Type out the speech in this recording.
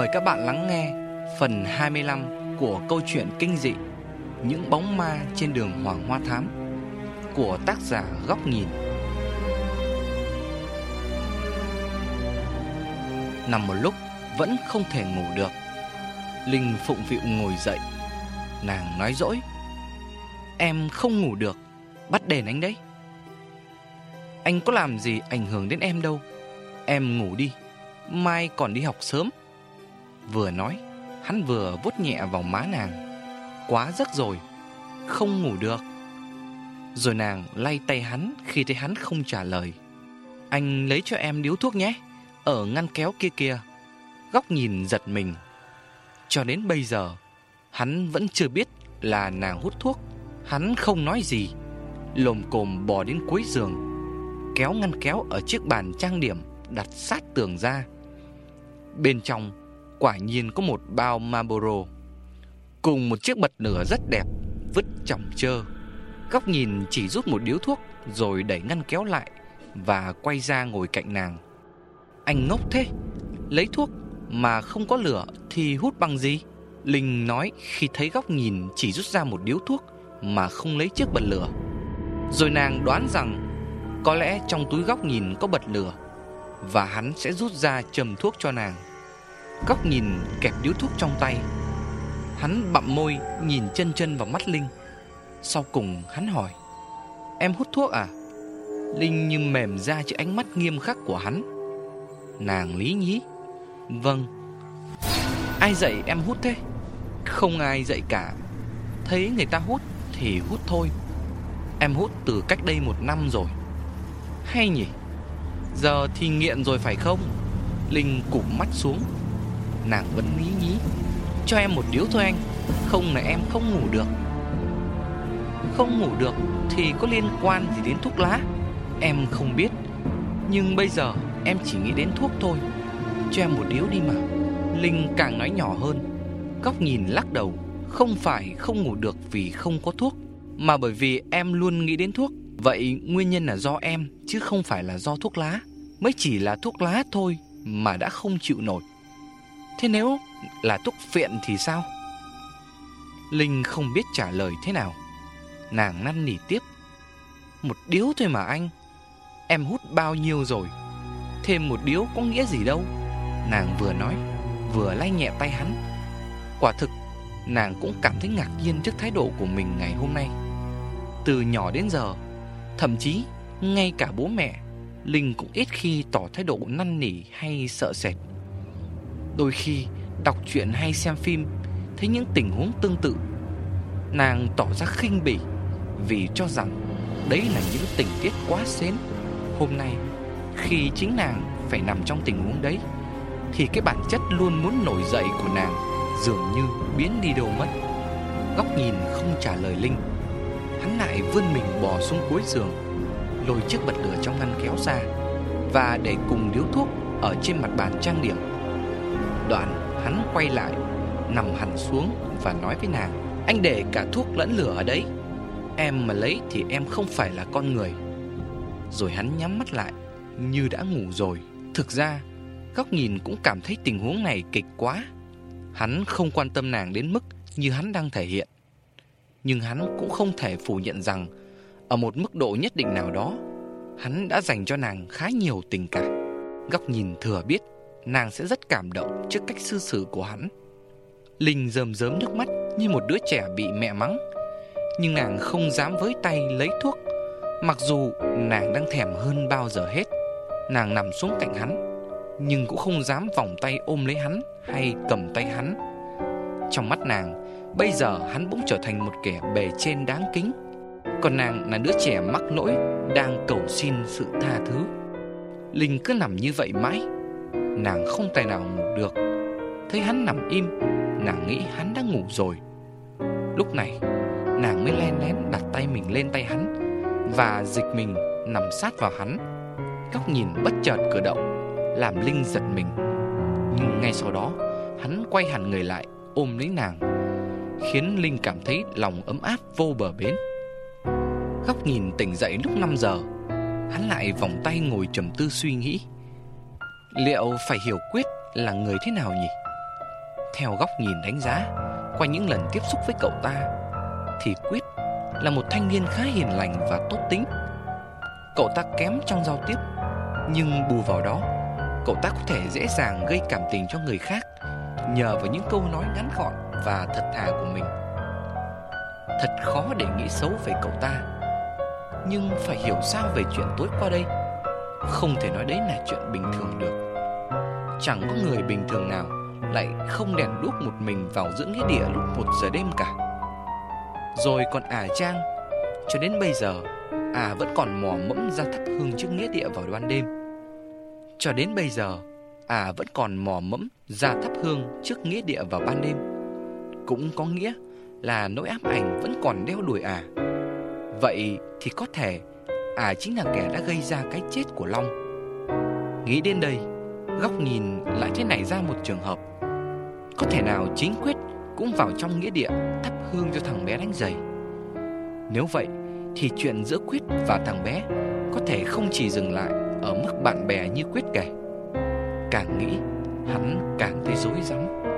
Mời các bạn lắng nghe phần 25 của câu chuyện kinh dị Những bóng ma trên đường Hoàng Hoa Thám của tác giả Góc Nhìn. Nằm một lúc vẫn không thể ngủ được. Linh phụng vịu ngồi dậy. Nàng nói dỗi. Em không ngủ được, bắt đền anh đấy. Anh có làm gì ảnh hưởng đến em đâu. Em ngủ đi, mai còn đi học sớm. Vừa nói, hắn vừa vuốt nhẹ vào má nàng. Quá giấc rồi, không ngủ được. Rồi nàng lay tay hắn khi thấy hắn không trả lời. Anh lấy cho em điếu thuốc nhé, ở ngăn kéo kia kia. Góc nhìn giật mình. Cho đến bây giờ, hắn vẫn chưa biết là nàng hút thuốc. Hắn không nói gì, lồm cồm bò đến cuối giường, kéo ngăn kéo ở chiếc bàn trang điểm đặt sát tường ra. Bên trong quả nhiên có một bao Marlboro cùng một chiếc bật lửa rất đẹp vứt chỏng trơ. Góc nhìn chỉ rút một điếu thuốc rồi đẩy ngăn kéo lại và quay ra ngồi cạnh nàng. Anh ngốc thế, lấy thuốc mà không có lửa thì hút bằng gì? Linh nói khi thấy góc nhìn chỉ rút ra một điếu thuốc mà không lấy chiếc bật lửa. Rồi nàng đoán rằng có lẽ trong túi góc nhìn có bật lửa và hắn sẽ rút ra châm thuốc cho nàng. Góc nhìn kẹp điếu thuốc trong tay. Hắn bặm môi, nhìn chân chân vào mắt Linh. Sau cùng hắn hỏi, Em hút thuốc à? Linh như mềm ra trước ánh mắt nghiêm khắc của hắn. Nàng lý nhí Vâng. Ai dạy em hút thế? Không ai dạy cả. Thấy người ta hút thì hút thôi. Em hút từ cách đây một năm rồi. Hay nhỉ? Giờ thì nghiện rồi phải không? Linh cụp mắt xuống. Nàng vẫn lý nhí Cho em một điếu thôi anh. Không là em không ngủ được. Không ngủ được Thì có liên quan gì đến thuốc lá? Em không biết. Nhưng bây giờ em chỉ nghĩ đến thuốc thôi. Cho em một điếu đi mà. Linh càng nói nhỏ hơn. Góc nhìn lắc đầu. Không phải không ngủ được vì không có thuốc, Mà bởi vì em luôn nghĩ đến thuốc. Vậy nguyên nhân là do em, Chứ không phải là do thuốc lá. Mới chỉ là thuốc lá thôi Mà đã không chịu nổi. Thế nếu là thuốc phiện thì sao? Linh không biết trả lời thế nào. Nàng năn nỉ tiếp. Một điếu thôi mà anh. Em hút bao nhiêu rồi? Thêm một điếu có nghĩa gì đâu. Nàng vừa nói, vừa lay nhẹ tay hắn. Quả thực, nàng cũng cảm thấy ngạc nhiên trước thái độ của mình ngày hôm nay. Từ nhỏ đến giờ, thậm chí ngay cả bố mẹ, Linh cũng ít khi tỏ thái độ năn nỉ hay sợ sệt. Đôi khi đọc truyện hay xem phim, Thấy những tình huống tương tự, Nàng tỏ ra khinh bỉ Vì cho rằng Đấy là những tình tiết quá xến. Hôm nay, Khi chính nàng phải nằm trong tình huống đấy, Thì cái bản chất luôn muốn nổi dậy của nàng Dường như biến đi đâu mất. Góc nhìn không trả lời Linh, Hắn lại vươn mình bò xuống cuối giường, Lôi chiếc bật lửa trong ngăn kéo ra Và để cùng điếu thuốc Ở trên mặt bàn trang điểm. Đoạn hắn quay lại, Nằm hẳn xuống và nói với nàng, Anh để cả thuốc lẫn lửa ở đấy. Em mà lấy thì em không phải là con người. Rồi hắn nhắm mắt lại, Như đã ngủ rồi. Thực ra, Góc nhìn cũng cảm thấy tình huống này kịch quá. Hắn không quan tâm nàng đến mức Như hắn đang thể hiện. Nhưng hắn cũng không thể phủ nhận rằng, Ở một mức độ nhất định nào đó, Hắn đã dành cho nàng khá nhiều tình cảm. Góc nhìn thừa biết nàng sẽ rất cảm động trước cách cư xử của hắn. Linh rơm rớm nước mắt như một đứa trẻ bị mẹ mắng, nhưng nàng không dám với tay lấy thuốc, mặc dù nàng đang thèm hơn bao giờ hết. Nàng nằm xuống cạnh hắn, nhưng cũng không dám vòng tay ôm lấy hắn hay cầm tay hắn. Trong mắt nàng, bây giờ hắn bỗng trở thành một kẻ bề trên đáng kính, còn nàng là đứa trẻ mắc lỗi đang cầu xin sự tha thứ. Linh cứ nằm như vậy mãi Nàng không tài nào ngủ được. Thấy hắn nằm im, Nàng nghĩ hắn đã ngủ rồi. Lúc này, Nàng mới len lén đặt tay mình lên tay hắn Và dịch mình nằm sát vào hắn. Góc nhìn bất chợt cử động, Làm Linh giật mình. Nhưng ngay sau đó, Hắn quay hẳn người lại, ôm lấy nàng, Khiến Linh cảm thấy lòng ấm áp vô bờ bến. Góc nhìn tỉnh dậy lúc 5 giờ, Hắn lại vòng tay ngồi trầm tư suy nghĩ. Liệu phải hiểu quyết là người thế nào nhỉ? Theo góc nhìn đánh giá, Qua những lần tiếp xúc với cậu ta, Thì Quyết là một thanh niên khá hiền lành và tốt tính. Cậu ta kém trong giao tiếp, Nhưng bù vào đó, Cậu ta có thể dễ dàng gây cảm tình cho người khác Nhờ vào những câu nói ngắn gọn và thật thà của mình. Thật khó để nghĩ xấu về cậu ta, Nhưng phải hiểu sao về chuyện tối qua đây. Không thể nói đấy là chuyện bình thường được. Chẳng có người bình thường nào Lại không đèn đuốc một mình vào giữa nghĩa địa lúc một giờ đêm cả. Rồi còn ả Trang Cho đến bây giờ À vẫn còn mò mẫm ra thắp hương trước nghĩa địa vào ban đêm. Cho đến bây giờ À vẫn còn mò mẫm ra thắp hương trước nghĩa địa vào ban đêm. Cũng có nghĩa là nỗi ám ảnh vẫn còn đeo đuổi à Vậy thì có thể ả chính là kẻ đã gây ra cái chết của Long Nghĩ đến đây Góc nhìn lại thế này ra một trường hợp Có thể nào chính quyết cũng vào trong nghĩa địa thắp hương cho thằng bé đánh giày Nếu vậy thì chuyện giữa Quyết và thằng bé có thể không chỉ dừng lại ở mức bạn bè như Quyết kể. Càng nghĩ, hắn càng thấy rối rắm.